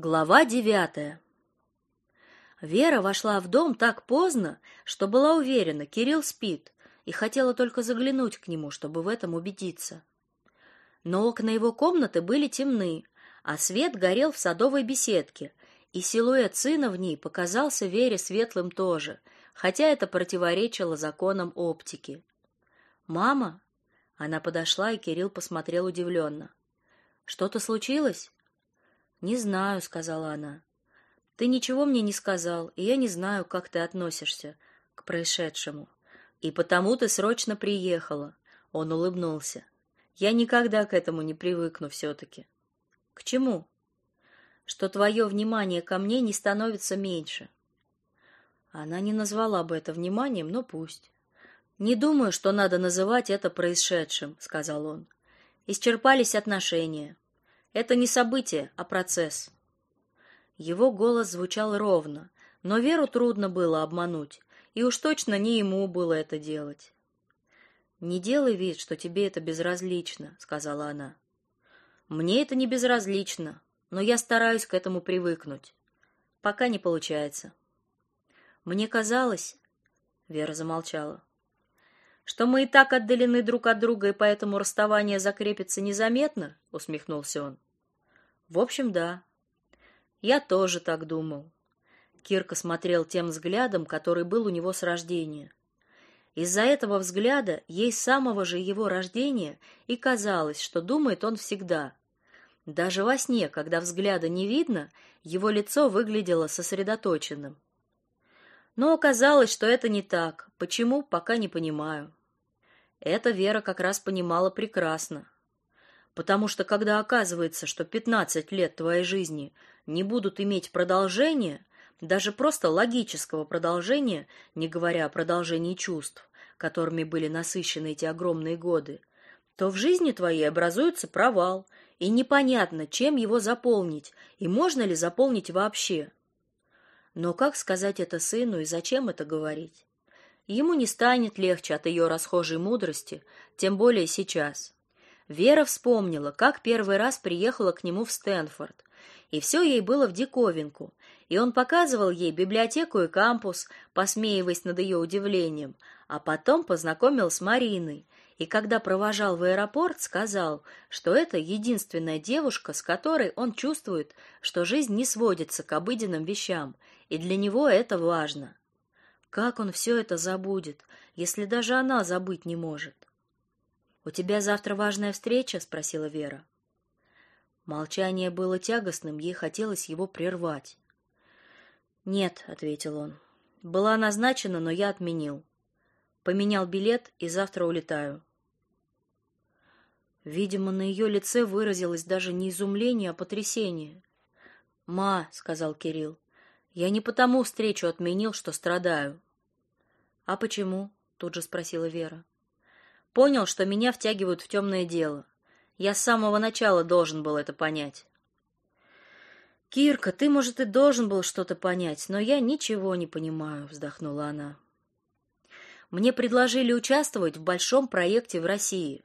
Глава девятая. Вера вошла в дом так поздно, что была уверена, Кирилл спит, и хотела только заглянуть к нему, чтобы в этом убедиться. Но окна его комнаты были темны, а свет горел в садовой беседке, и силуэт сына в ней показался Вере светлым тоже, хотя это противоречило законам оптики. «Мама?» Она подошла, и Кирилл посмотрел удивленно. «Что-то случилось?» «Не знаю», — сказала она. «Ты ничего мне не сказал, и я не знаю, как ты относишься к происшедшему. И потому ты срочно приехала». Он улыбнулся. «Я никогда к этому не привыкну все-таки». «К чему?» «Что твое внимание ко мне не становится меньше». Она не назвала бы это вниманием, но пусть. «Не думаю, что надо называть это происшедшим», — сказал он. «Исчерпались отношения. Это не событие, а процесс. Его голос звучал ровно, но Веру трудно было обмануть, и уж точно не ему было это делать. «Не делай вид, что тебе это безразлично», — сказала она. «Мне это не безразлично, но я стараюсь к этому привыкнуть. Пока не получается». «Мне казалось...» — Вера замолчала. «Что мы и так отдалены друг от друга, и поэтому расставание закрепится незаметно?» — усмехнулся он. В общем, да. Я тоже так думал. Кирка смотрел тем взглядом, который был у него с рождения. Из-за этого взгляда ей с самого же его рождения и казалось, что думает он всегда. Даже во сне, когда взгляда не видно, его лицо выглядело сосредоточенным. Но оказалось, что это не так. Почему, пока не понимаю. Это Вера как раз понимала прекрасно. Потому что когда оказывается, что 15 лет твоей жизни не будут иметь продолжения, даже просто логического продолжения, не говоря о продолжении чувств, которыми были насыщены эти огромные годы, то в жизни твоей образуется провал, и непонятно, чем его заполнить, и можно ли заполнить вообще. Но как сказать это сыну и зачем это говорить? Ему не станет легче от ее расхожей мудрости, тем более сейчас. Вера вспомнила, как первый раз приехала к нему в Стэнфорд, и все ей было в диковинку, и он показывал ей библиотеку и кампус, посмеиваясь над ее удивлением, а потом познакомил с Мариной, и когда провожал в аэропорт, сказал, что это единственная девушка, с которой он чувствует, что жизнь не сводится к обыденным вещам, и для него это важно. Как он все это забудет, если даже она забыть не может? «У тебя завтра важная встреча?» — спросила Вера. Молчание было тягостным, ей хотелось его прервать. «Нет», — ответил он. «Была назначена, но я отменил. Поменял билет и завтра улетаю». Видимо, на ее лице выразилось даже не изумление, а потрясение. «Ма», — сказал Кирилл, — «я не потому встречу отменил, что страдаю». «А почему?» — тут же спросила Вера. Понял, что меня втягивают в темное дело. Я с самого начала должен был это понять. Кирка, ты, может, и должен был что-то понять, но я ничего не понимаю, вздохнула она. Мне предложили участвовать в большом проекте в России.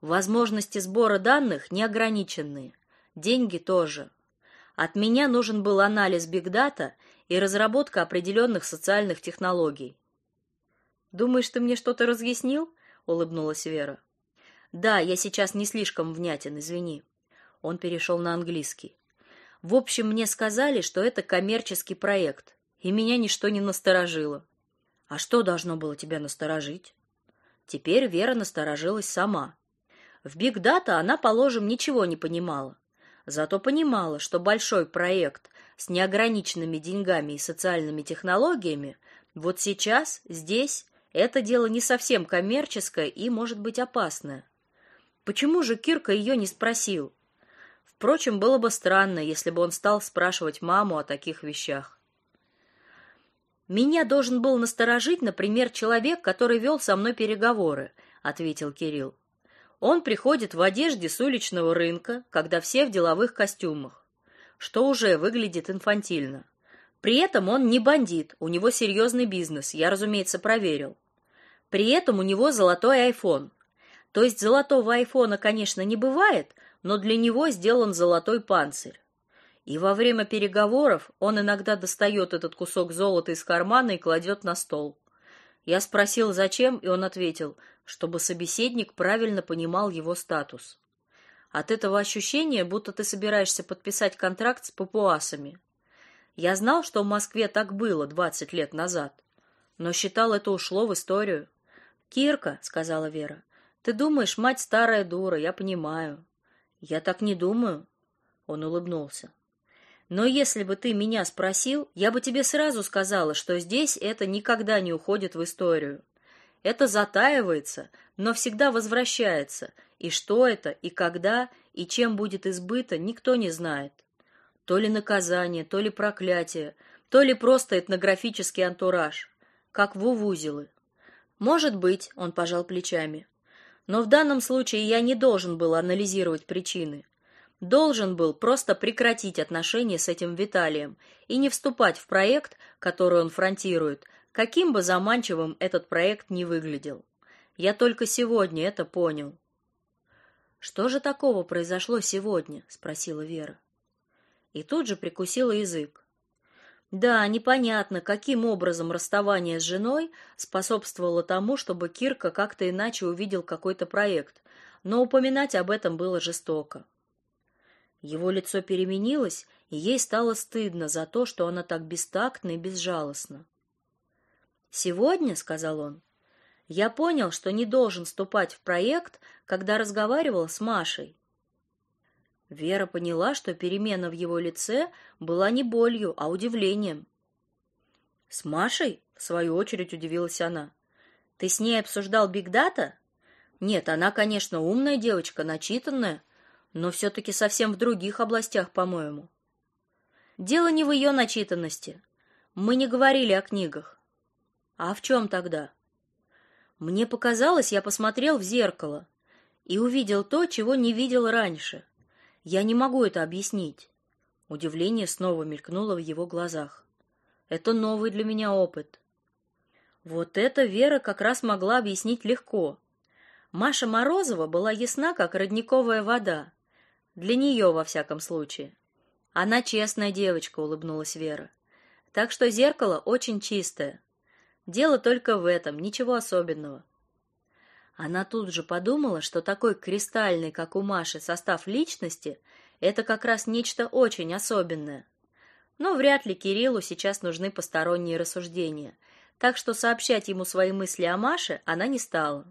Возможности сбора данных неограниченные, деньги тоже. От меня нужен был анализ бигдата и разработка определенных социальных технологий. Думаешь, ты мне что-то разъяснил? Улыбнулась Вера. Да, я сейчас не слишком внятен, извини. Он перешел на английский. В общем, мне сказали, что это коммерческий проект, и меня ничто не насторожило. А что должно было тебя насторожить? Теперь Вера насторожилась сама. В Big Data она, положим, ничего не понимала. Зато понимала, что большой проект с неограниченными деньгами и социальными технологиями вот сейчас, здесь это дело не совсем коммерческое и, может быть, опасное. Почему же Кирка ее не спросил? Впрочем, было бы странно, если бы он стал спрашивать маму о таких вещах. Меня должен был насторожить, например, человек, который вел со мной переговоры, ответил Кирилл. Он приходит в одежде с уличного рынка, когда все в деловых костюмах, что уже выглядит инфантильно. При этом он не бандит, у него серьезный бизнес, я, разумеется, проверил. При этом у него золотой iPhone. То есть золотого айфона, конечно, не бывает, но для него сделан золотой панцирь. И во время переговоров он иногда достает этот кусок золота из кармана и кладет на стол. Я спросил, зачем, и он ответил, чтобы собеседник правильно понимал его статус. От этого ощущения, будто ты собираешься подписать контракт с папуасами. Я знал, что в Москве так было 20 лет назад, но считал это ушло в историю. «Кирка», — сказала Вера, — «ты думаешь, мать старая дура, я понимаю». «Я так не думаю», — он улыбнулся. Но если бы ты меня спросил, я бы тебе сразу сказала, что здесь это никогда не уходит в историю. Это затаивается, но всегда возвращается, и что это, и когда, и чем будет избыто, никто не знает. То ли наказание, то ли проклятие, то ли просто этнографический антураж, как вувузелы. Может быть, он пожал плечами. Но в данном случае я не должен был анализировать причины должен был просто прекратить отношения с этим Виталием и не вступать в проект, который он фронтирует, каким бы заманчивым этот проект ни выглядел. Я только сегодня это понял. Что же такого произошло сегодня, спросила Вера. И тут же прикусила язык. Да, непонятно, каким образом расставание с женой способствовало тому, чтобы Кирка как-то иначе увидел какой-то проект, но упоминать об этом было жестоко. Его лицо переменилось, и ей стало стыдно за то, что она так бестактна и безжалостна. «Сегодня», — сказал он, — «я понял, что не должен вступать в проект, когда разговаривал с Машей». Вера поняла, что перемена в его лице была не болью, а удивлением. «С Машей?» — в свою очередь удивилась она. «Ты с ней обсуждал бигдата?» «Нет, она, конечно, умная девочка, начитанная, но все-таки совсем в других областях, по-моему. Дело не в ее начитанности. Мы не говорили о книгах. А в чем тогда? Мне показалось, я посмотрел в зеркало и увидел то, чего не видел раньше. Я не могу это объяснить. Удивление снова мелькнуло в его глазах. Это новый для меня опыт. Вот это Вера как раз могла объяснить легко. Маша Морозова была ясна, как родниковая вода. Для нее, во всяком случае. Она честная девочка, улыбнулась Вера. Так что зеркало очень чистое. Дело только в этом, ничего особенного. Она тут же подумала, что такой кристальный, как у Маши, состав личности это как раз нечто очень особенное. Но вряд ли Кириллу сейчас нужны посторонние рассуждения, так что сообщать ему свои мысли о Маше она не стала.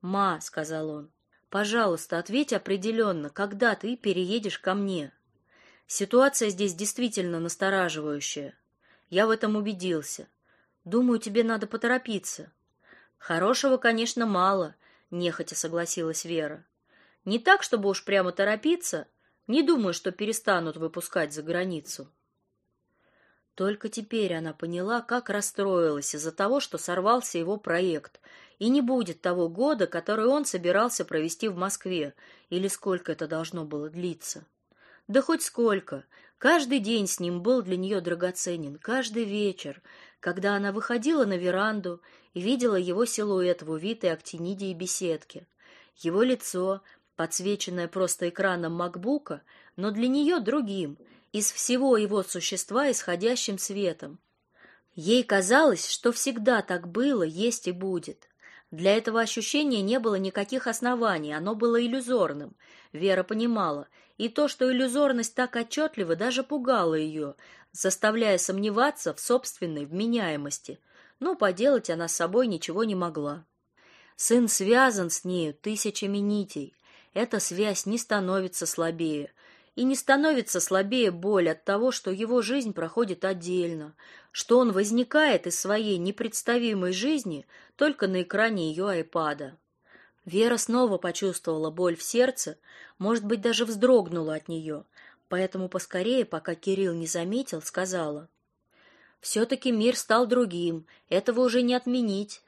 "Ма", сказал он. Пожалуйста, ответь определенно, когда ты переедешь ко мне. Ситуация здесь действительно настораживающая. Я в этом убедился. Думаю, тебе надо поторопиться. Хорошего, конечно, мало, нехотя согласилась Вера. Не так, чтобы уж прямо торопиться, не думаю, что перестанут выпускать за границу. Только теперь она поняла, как расстроилась из-за того, что сорвался его проект, и не будет того года, который он собирался провести в Москве, или сколько это должно было длиться. Да хоть сколько. Каждый день с ним был для нее драгоценен, каждый вечер, когда она выходила на веранду и видела его силуэт в увитой актинидии беседке. Его лицо, подсвеченное просто экраном макбука, но для нее другим, из всего его существа исходящим светом. Ей казалось, что всегда так было, есть и будет. Для этого ощущения не было никаких оснований, оно было иллюзорным. Вера понимала, и то, что иллюзорность так отчетлива, даже пугало ее, заставляя сомневаться в собственной вменяемости. Но поделать она с собой ничего не могла. Сын связан с нею тысячами нитей. Эта связь не становится слабее, и не становится слабее боль от того, что его жизнь проходит отдельно, что он возникает из своей непредставимой жизни только на экране ее айпада. Вера снова почувствовала боль в сердце, может быть, даже вздрогнула от нее, поэтому поскорее, пока Кирилл не заметил, сказала: «Все-таки мир стал другим, этого уже не отменить.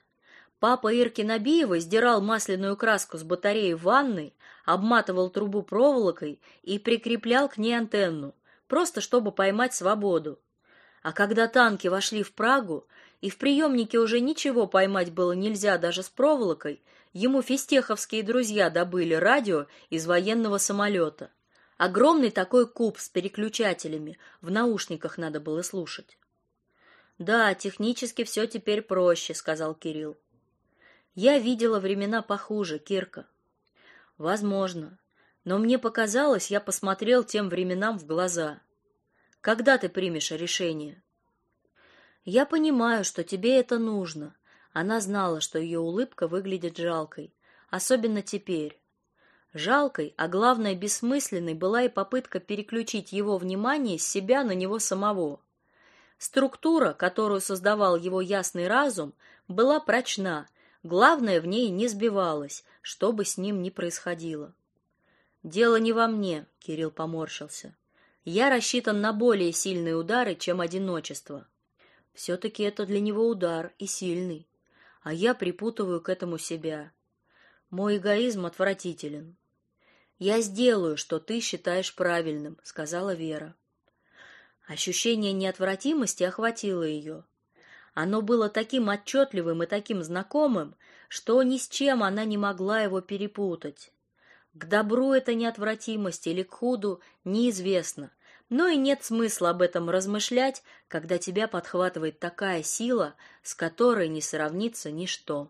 Папа Ирки Набиевой сдирал масляную краску с батареи в ванной, обматывал трубу проволокой и прикреплял к ней антенну, просто чтобы поймать свободу. А когда танки вошли в Прагу, и в приемнике уже ничего поймать было нельзя даже с проволокой, ему фистеховские друзья добыли радио из военного самолета. Огромный такой куб с переключателями, в наушниках надо было слушать. Да, технически все теперь проще, сказал Кирилл. Я видела времена похуже, Кирка. Возможно, но мне показалось, я посмотрел тем временам в глаза. Когда ты примешь решение? Я понимаю, что тебе это нужно. Она знала, что ее улыбка выглядит жалкой, особенно теперь. Жалкой, а главное бессмысленной была и попытка переключить его внимание с себя на него самого. Структура, которую создавал его ясный разум, была прочна, главное в ней не сбивалось, что бы с ним ни происходило. Дело не во мне, Кирилл поморщился. Я рассчитан на более сильные удары, чем одиночество. все таки это для него удар и сильный, а я припутываю к этому себя. Мой эгоизм отвратителен. Я сделаю, что ты считаешь правильным, сказала Вера. Ощущение неотвратимости охватило ее. Оно было таким отчетливым и таким знакомым, что ни с чем она не могла его перепутать. К добру это неотвратимость или к худу неизвестно, но и нет смысла об этом размышлять, когда тебя подхватывает такая сила, с которой не сравнится ничто.